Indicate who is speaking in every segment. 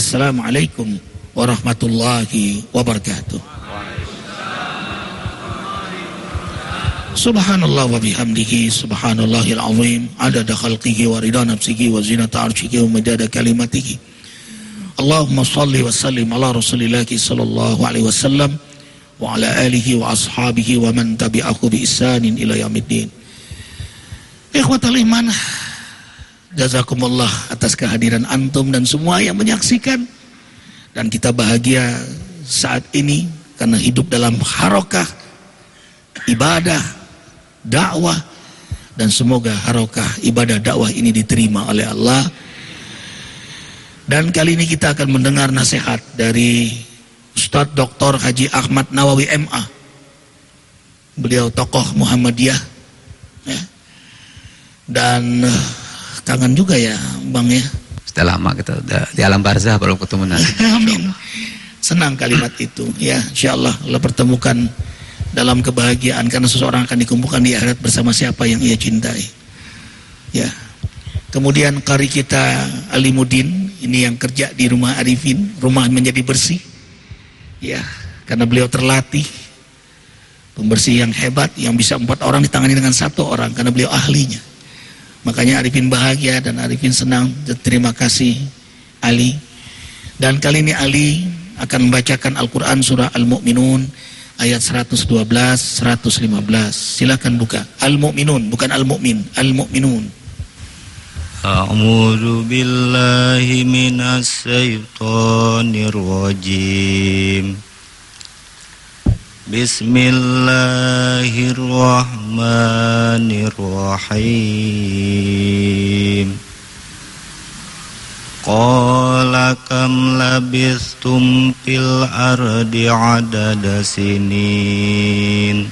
Speaker 1: Assalamualaikum warahmatullahi wabarakatuh. Subhanallah wa bihamdihi subhanallahil azim adada khalqihi wa rida nafsihi wa zinata arshihi wa madada kalimatihi Allahumma salli wa sallim ala rasulillahi sallallahu alaihi wasallam wa ala alihi wa ashabihi wa man tabi'ahu bi isanin ila yamiddin Ikhwatal iman Jazakumullah atas kehadiran antum dan semua yang menyaksikan dan kita bahagia saat ini karena hidup dalam harokah ibadah dakwah dan semoga harokah ibadah dakwah ini diterima oleh Allah dan kali ini kita akan mendengar nasihat dari Ustadz Dr. Haji Ahmad Nawawi MA beliau tokoh Muhammadiyah ya. dan eh, kangen juga ya Bang ya
Speaker 2: sudah lama kita udah di alam barzah belum ketemu nanti
Speaker 1: Amin senang kalimat itu ya Insya Allah Allah pertemukan dalam kebahagiaan karena seseorang akan dikumpulkan di akhirat bersama siapa yang ia cintai. Ya. Kemudian kari kita Alimudin ini yang kerja di rumah Arifin, rumah menjadi bersih. Ya, karena beliau terlatih pembersih yang hebat yang bisa empat orang ditangani dengan satu orang karena beliau ahlinya. Makanya Arifin bahagia dan Arifin senang. Terima kasih Ali. Dan kali ini Ali akan membacakan Al-Quran surah Al-Mu'minun ayat 112 115 silakan buka. Al-mu'minun bukan al-mu'min. Al-mu'minun.
Speaker 3: A'udzu billahi minas syaitonir rajim Bismillahirrahmanirrahim. Qala kam labistum fil ardi adada sinin.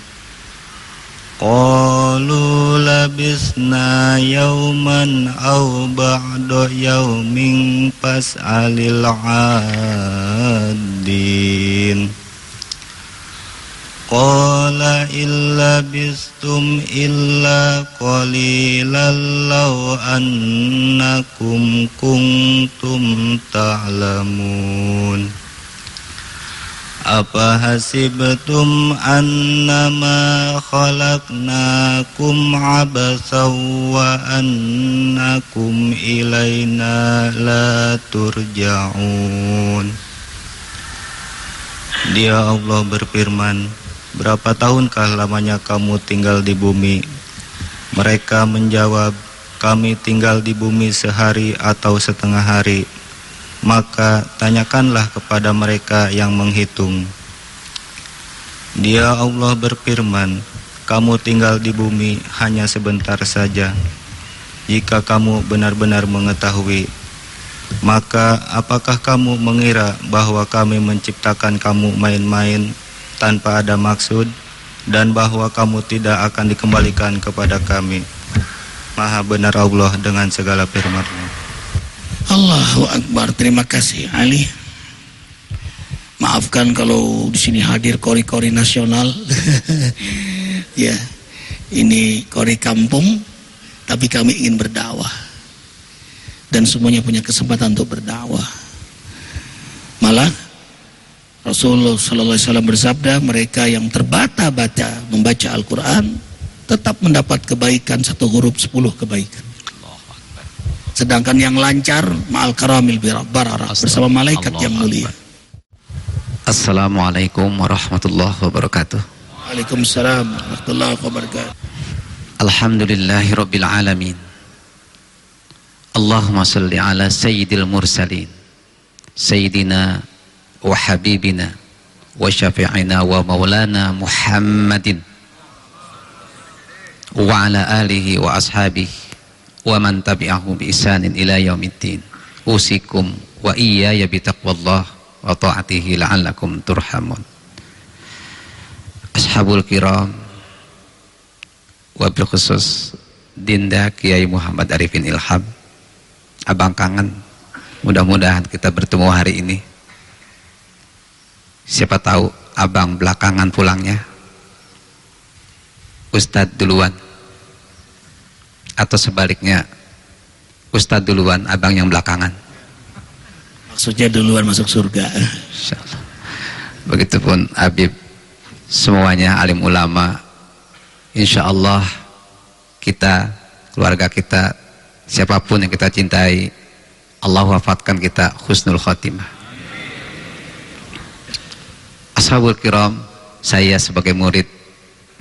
Speaker 3: Qalu labisna yawman aw ba'da yawmin fas'alil adin Qala illa bistum illa qalilan law annakum kuntum ta'lamun Apa hasibtum annama khalaqnakum abasaw wa annakum ilayna la turja'un Dia Allah berfirman Berapa tahunkah lamanya kamu tinggal di bumi? Mereka menjawab, kami tinggal di bumi sehari atau setengah hari. Maka tanyakanlah kepada mereka yang menghitung. Dia Allah berfirman, kamu tinggal di bumi hanya sebentar saja. Jika kamu benar-benar mengetahui, maka apakah kamu mengira bahwa kami menciptakan kamu main-main tanpa ada maksud dan bahwa kamu tidak akan dikembalikan kepada kami. Maha benar Allah dengan segala firman-Nya.
Speaker 1: Allahu Akbar. Terima kasih Ali. Maafkan kalau di sini hadir kori-kori nasional. ya, ini kori kampung, tapi kami ingin berdakwah. Dan semuanya punya kesempatan untuk berdakwah. Malah Rasulullah Sallallahu Alaihi Wasallam bersabda, mereka yang terbata-bata membaca Al-Quran tetap mendapat kebaikan satu huruf sepuluh kebaikan. Sedangkan yang lancar ma'al karamil barara bersama malaikat yang mulia.
Speaker 2: Assalamualaikum warahmatullahi wabarakatuh.
Speaker 1: Waalaikumsalam warahmatullahi wabarakatuh.
Speaker 2: Alhamdulillahi rabbil alamin. Allahumma salli ala sayyidil mursalin. Sayyidina وحبيبنا وشفيعنا ومولانا محمد وعلى آله وأصحابه ومن تبعه بإحسان إلى يوم الدين أوصيكم وإياي بتقوى الله وطاعته لعلكم ترحمون Ashabul kiram Wabil khusus Dinda Kiai Muhammad Arifin Ilham Abang kangen Mudah-mudahan kita bertemu hari ini Siapa tahu abang belakangan pulangnya. Ustadz duluan. Atau sebaliknya, Ustadz duluan, abang yang belakangan.
Speaker 1: maksudnya duluan masuk surga.
Speaker 2: Begitupun Habib semuanya alim ulama. Insya Allah kita keluarga kita siapa pun yang kita cintai Allah wafatkan kita husnul khotimah. Ashabul kiram, saya sebagai murid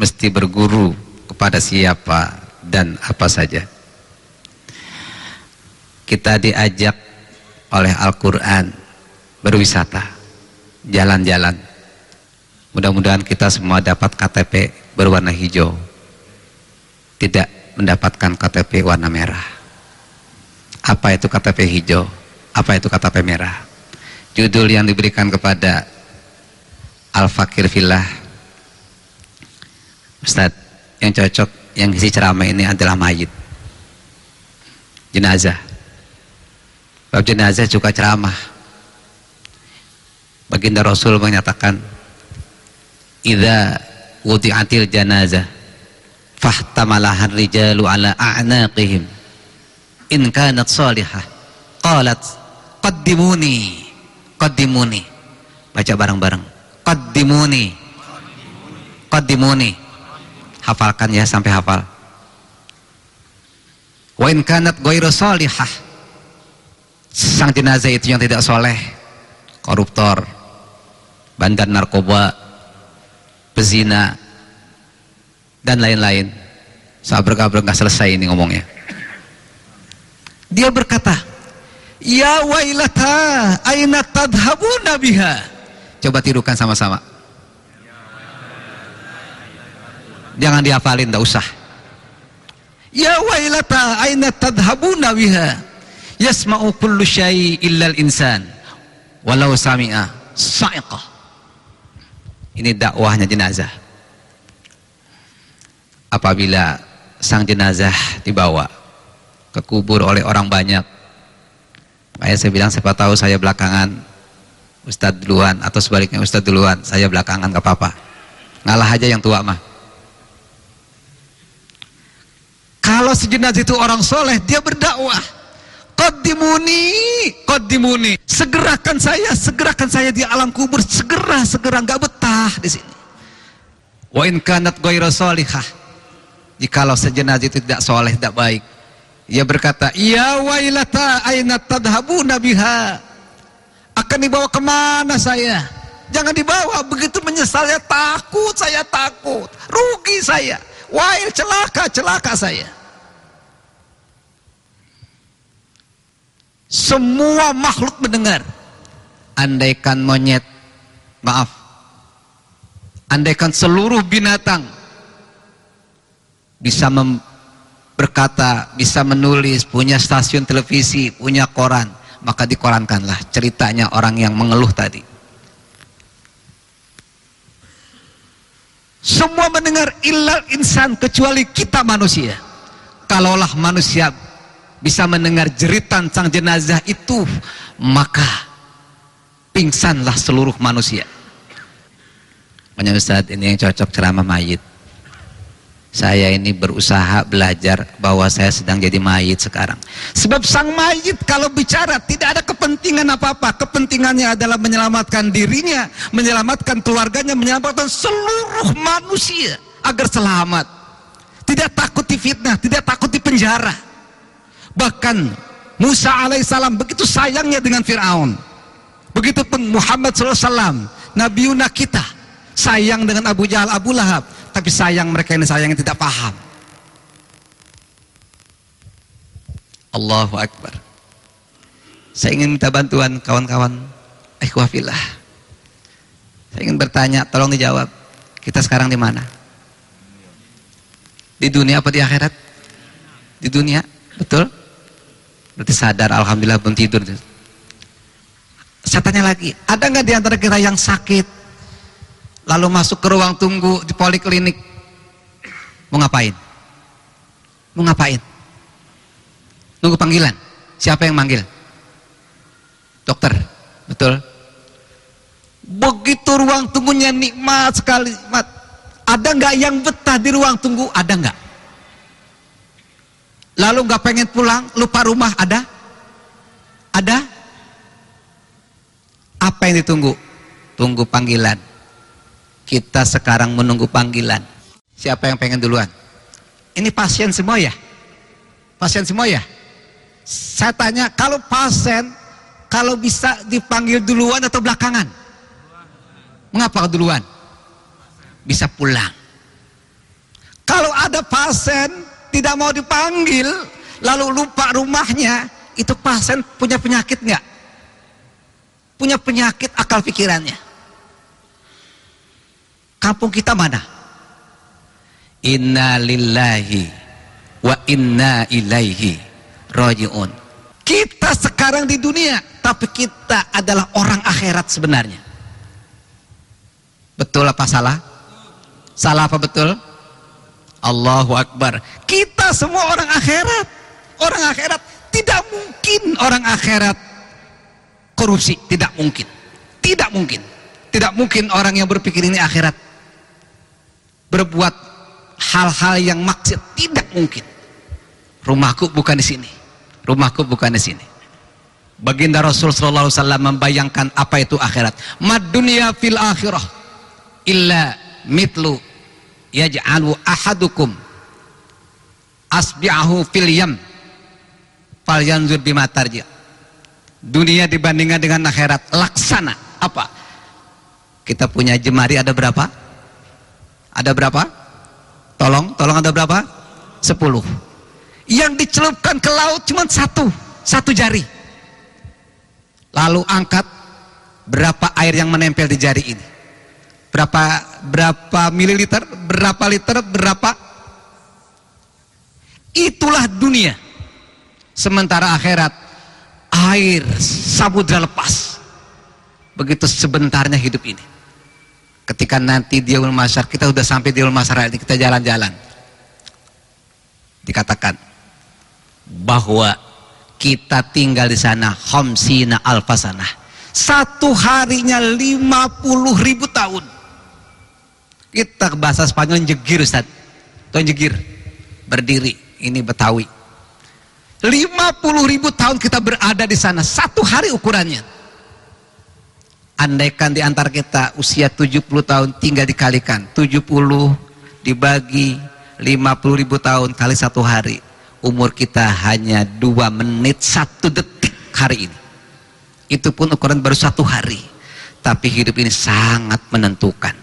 Speaker 2: mesti berguru kepada siapa dan apa saja. Kita diajak oleh Al-Quran berwisata, jalan-jalan. Mudah-mudahan kita semua dapat KTP berwarna hijau, tidak mendapatkan KTP warna merah. Apa itu KTP hijau? Apa itu KTP merah? Judul yang diberikan kepada Al-Fakir Filah Ustaz yang cocok yang isi ceramah ini adalah mayit. Jenazah. Bab jenazah juga ceramah. Baginda Rasul menyatakan idza wudi'atil janazah fahtamalahan rijalu ala a'naqihim. In kanat salihah qalat qaddimuni qaddimuni. Baca bareng-bareng qaddimuni. Qaddimuni. Hafalkan ya sampai hafal. Wa in kanat ghairu salihah. Sang jenazah itu yang tidak soleh koruptor bandar narkoba pezina dan lain-lain. Sabar-sabar nggak selesai ini ngomongnya. Dia berkata ya wailata aina tadhabuna biha Coba tirukan sama-sama. Jangan dihafalin, tak usah. Ya wailata aina tadhabuna biha yasma'u kullu syai illal insan walau sami'a sa'iqah. Ini dakwahnya jenazah. Apabila sang jenazah dibawa ke kubur oleh orang banyak, kayak saya bilang siapa tahu saya belakangan Ustadz duluan atau sebaliknya Ustadz duluan saya belakangan gak apa-apa ngalah aja yang tua mah kalau sejenis itu orang soleh dia berdakwah Qadimuni, qadimuni. Segerakan saya, segerakan saya di alam kubur, segera, segera nggak betah di sini. Wa in kanat salihah. Jikalau sejenis itu tidak soleh, tidak baik. Ia berkata, "Ya wailata aina tadhabuna biha?" Akan dibawa ke mana saya? Jangan dibawa begitu menyesal saya takut saya takut. Rugi saya. Wail celaka celaka saya. Semua makhluk mendengar. Andaikan monyet maaf. Andaikan seluruh binatang bisa berkata, bisa menulis, punya stasiun televisi, punya koran maka dikorankanlah ceritanya orang yang mengeluh tadi. Semua mendengar ilal insan kecuali kita manusia. Kalaulah manusia bisa mendengar jeritan sang jenazah itu maka pingsanlah seluruh manusia. Makanya Ustaz ini yang cocok ceramah mayit saya ini berusaha belajar bahwa saya sedang jadi mayit sekarang. Sebab sang mayit kalau bicara tidak ada kepentingan apa-apa. Kepentingannya adalah menyelamatkan dirinya menyelamatkan keluarganya menyelamatkan seluruh manusia agar selamat. Tidak takut difitnah tidak takut di penjara. Bahkan Musa alaihissalam begitu sayangnya dengan Fir'aun. Begitupun Muhammad SAW Nabi Yuna kita sayang dengan Abu Jahal Abu Lahab tapi sayang mereka yang tidak paham. Allahu Akbar. Saya ingin minta bantuan kawan-kawan ikhwafillah. Saya ingin bertanya tolong dijawab. Kita sekarang di mana? Di dunia apa di akhirat? Di dunia betul? Berarti sadar alhamdulillah belum tidur. Saya tanya lagi ada nggak di antara kita yang sakit lalu masuk ke ruang tunggu di poliklinik. Mau ngapain? Mau ngapain? Nunggu panggilan. Siapa yang manggil? Dokter. Betul? Begitu ruang tunggunya nikmat sekali nikmat ada nggak yang betah di ruang tunggu? Ada nggak? Lalu nggak pengen pulang lupa rumah ada? Ada? Apa yang ditunggu? Tunggu panggilan. Kita sekarang menunggu panggilan. Siapa yang pengen duluan? Ini pasien semua ya? Pasien semua ya? Saya tanya, kalau pasien, kalau bisa dipanggil duluan atau belakangan? Mengapa duluan? Bisa pulang. Kalau ada pasien tidak mau dipanggil, lalu lupa rumahnya, itu pasien punya penyakit nggak? Punya penyakit akal pikirannya. Kampung kita mana? Inna lillahi wa inna ilaihi roji'un. Kita sekarang di dunia, tapi kita adalah orang akhirat sebenarnya. Betul apa salah? Salah apa betul? Allahu Akbar. Kita semua orang akhirat. Orang akhirat. Tidak mungkin orang akhirat korupsi. Tidak mungkin. Tidak mungkin. Tidak mungkin orang yang berpikir ini akhirat. Berbuat hal-hal yang maksud. Tidak mungkin. Rumahku bukan di sini. Rumahku bukan di sini. Baginda Rasul sallallahu alaihi wasallam membayangkan apa itu akhirat. Mad dunya fil akhirah illa mitlu yaj'alu ahadukum asbi'ahu fil yam falyanzur bima tarji dunia dibandingkan dengan akhirat laksana apa kita punya jemari ada berapa ada berapa? Tolong tolong ada berapa? Sepuluh. Yang dicelupkan ke laut cuma satu satu jari. Lalu angkat berapa air yang menempel di jari ini? Berapa berapa mililiter, berapa liter, berapa? Itulah dunia. Sementara akhirat air samudra lepas. Begitu sebentarnya hidup ini. Ketika nanti di yaumul masyar kita sudah sampai di ini kita jalan-jalan. Dikatakan bahwa kita tinggal di sana khamsina alfasanah. Satu harinya 50 ribu tahun kita bahasa Spanyol jegir Ustaz. Tuh jegir. Berdiri. Ini Betawi. 50 ribu tahun kita berada di sana. Satu hari ukurannya. Andaikan di antara kita usia 70 tahun tinggal dikalikan. 70 dibagi 50 ribu tahun kali satu hari. Umur kita hanya 2 menit satu detik hari ini. Itu pun ukuran baru satu hari. Tapi hidup ini sangat menentukan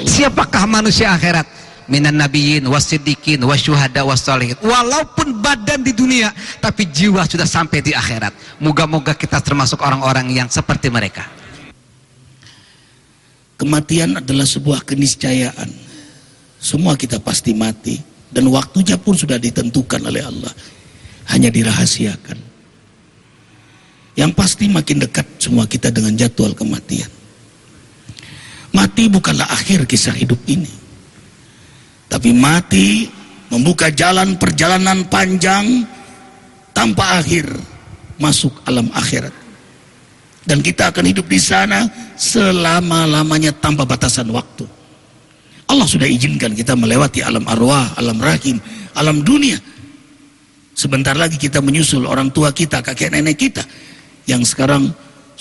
Speaker 2: Siapakah manusia akhirat? Minan nabiyyin wasiddiqin wasyuhada wassalihin. Walaupun badan di dunia, tapi jiwa sudah sampai di akhirat. Moga-moga kita termasuk orang-orang yang seperti mereka.
Speaker 1: Kematian adalah sebuah keniscayaan. Semua kita pasti mati dan waktunya pun sudah ditentukan oleh Allah. Hanya dirahasiakan. Yang pasti makin dekat semua kita dengan jadwal kematian. Mati bukanlah akhir kisah hidup ini. Tapi mati membuka jalan perjalanan panjang tanpa akhir masuk alam akhirat. Dan kita akan hidup di sana selama-lamanya tanpa batasan waktu. Allah sudah izinkan kita melewati alam arwah, alam rahim, alam dunia. Sebentar lagi kita menyusul orang tua kita, kakek nenek kita yang sekarang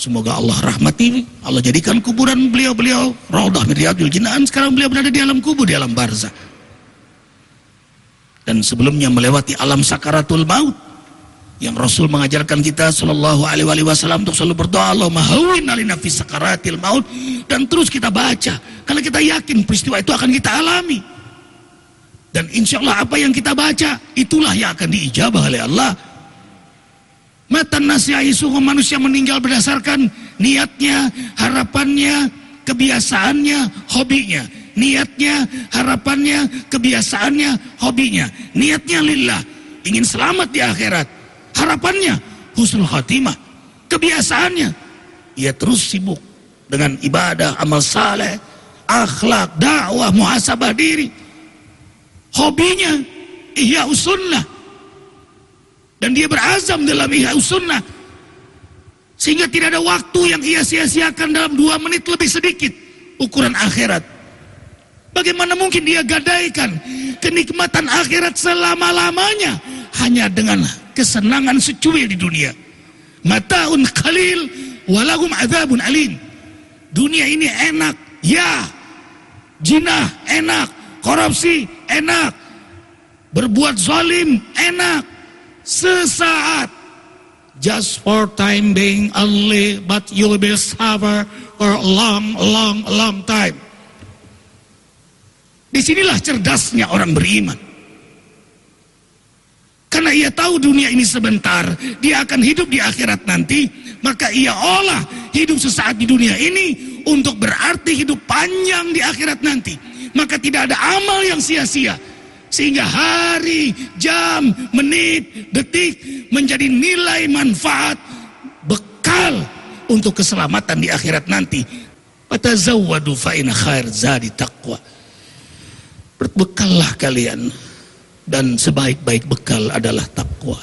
Speaker 1: Semoga Allah rahmati, Allah jadikan kuburan beliau-beliau Raudah min riyadul jinan. Sekarang beliau berada di alam kubur, di alam barzah. Dan sebelumnya melewati alam sakaratul maut yang Rasul mengajarkan kita sallallahu alaihi wasallam untuk selalu berdoa Allah mahawin alina fi sakaratil maut dan terus kita baca kalau kita yakin peristiwa itu akan kita alami dan insya Allah apa yang kita baca itulah yang akan diijabah oleh Allah Matan nasihaisuhu manusia meninggal berdasarkan niatnya, harapannya, kebiasaannya, hobinya. Niatnya, harapannya, kebiasaannya, hobinya. Niatnya lillah, ingin selamat di akhirat. Harapannya, husnul khatimah. Kebiasaannya, ia terus sibuk dengan ibadah, amal saleh, akhlak, dakwah, muhasabah diri. Hobinya, ihya sunnah dan dia berazam dalam ihya sunnah. Sehingga tidak ada waktu yang ia sia-siakan dalam dua menit lebih sedikit. Ukuran akhirat. Bagaimana mungkin dia gadaikan kenikmatan akhirat selama-lamanya. Hanya dengan kesenangan secuil di dunia. Mataun khalil walahum azabun alim. dunia ini enak. Ya, jinah enak, korupsi enak, berbuat zalim enak, sesaat. Just for time being only, but you'll be suffer for a long, long, long time. Di sinilah cerdasnya orang beriman. Karena ia tahu dunia ini sebentar, dia akan hidup di akhirat nanti, maka ia olah hidup sesaat di dunia ini untuk berarti hidup panjang di akhirat nanti. Maka tidak ada amal yang sia-sia. Sehingga hari, jam, menit, detik menjadi nilai manfaat bekal untuk keselamatan di akhirat nanti. Fatazawwadu fa in khair zadi taqwa. Berbekallah kalian dan sebaik-baik bekal adalah takwa.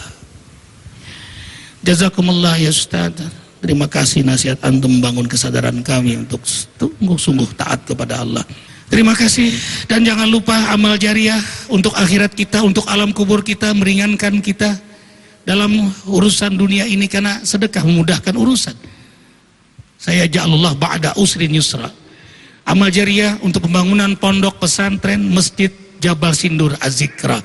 Speaker 1: Jazakumullah ya Ustaz. Terima kasih nasihat antum membangun kesadaran kami untuk sungguh-sungguh taat kepada Allah. Terima kasih dan jangan lupa amal jariah untuk akhirat kita, untuk alam kubur kita, meringankan kita dalam urusan dunia ini karena sedekah memudahkan urusan. Saya ja'alullah ba'da usrin yusra. Amal jariah untuk pembangunan pondok pesantren Masjid Jabal Sindur Azikra.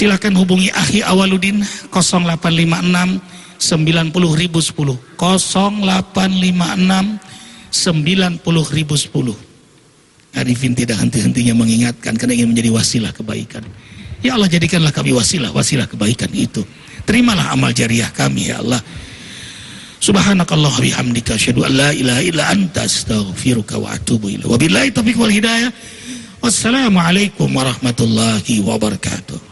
Speaker 1: Silakan hubungi Ahi Awaludin 0856 90 ribu 10 0856 90 ribu 10 Arifin tidak henti-hentinya mengingatkan karena ingin menjadi wasilah kebaikan. Ya Allah jadikanlah kami wasilah, wasilah kebaikan itu. Terimalah amal jariah kami ya Allah. Subhanakallah bihamdika asyhadu an la ilaha illa anta astaghfiruka wa atubu ilaik. Wabillahi taufiq wal hidayah. Wassalamualaikum warahmatullahi wabarakatuh.